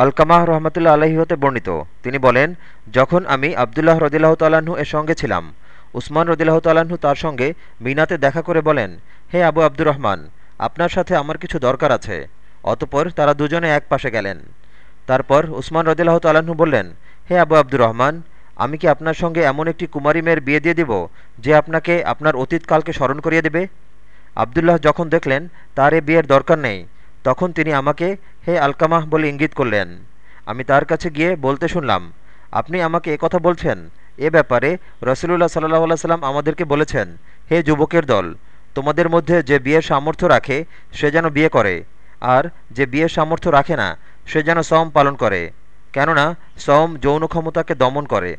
আলকামাহ রহমতুল্লা আলহী হতে বর্ণিত। তিনি বলেন, যখন আমি আবদুল্লাহ রদিল্লাহ তাল্লাহ্ন এর সঙ্গে ছিলাম, উসমান রদিল্লাহ তাল্লাহ্ন তার সঙ্গে মিনাতে দেখা করে বলেন, হে আবু আব্দুর রহমান, আপনার সাথে আমার কিছু দরকার আছে অতপর তারা দুজনে এক পাশে গেলেন। তারপর উসমান রদিল্লাহ তাল্লাহ্ন বললেন, হে আবু আব্দুর রহমান, আমি কি আপনার সঙ্গে এমন একটি কুমারী মেয়ের বিয়ে দিয়ে দিব, যে আপনাকে আপনার অতীতকালকে স্মরণ করিয়ে দেবে আবদুল্লাহ যখন দেখলেন, তার এ বিয়ের দরকার নেই তখন তিনি আমাকে, হে আলকামাহ বলে ইঙ্গিত করলেন। আমি তার কাছে গিয়ে বলতে শুনলাম, আপনি আমাকে কথা বলছেন? এ ব্যাপারে রসুলুল্লাহ সাল্লাহ সাল্লাম আমাদেরকে বলেছেন, হে যুবকের দল, তোমাদের মধ্যে যে বিয়ের সামর্থ্য রাখে, সে যেন বিয়ে করে, আর যে বিয়ের সামর্থ্য রাখে না, সে যেন সম পালন করে, কেননা সম যৌন ক্ষমতাকে দমন করে।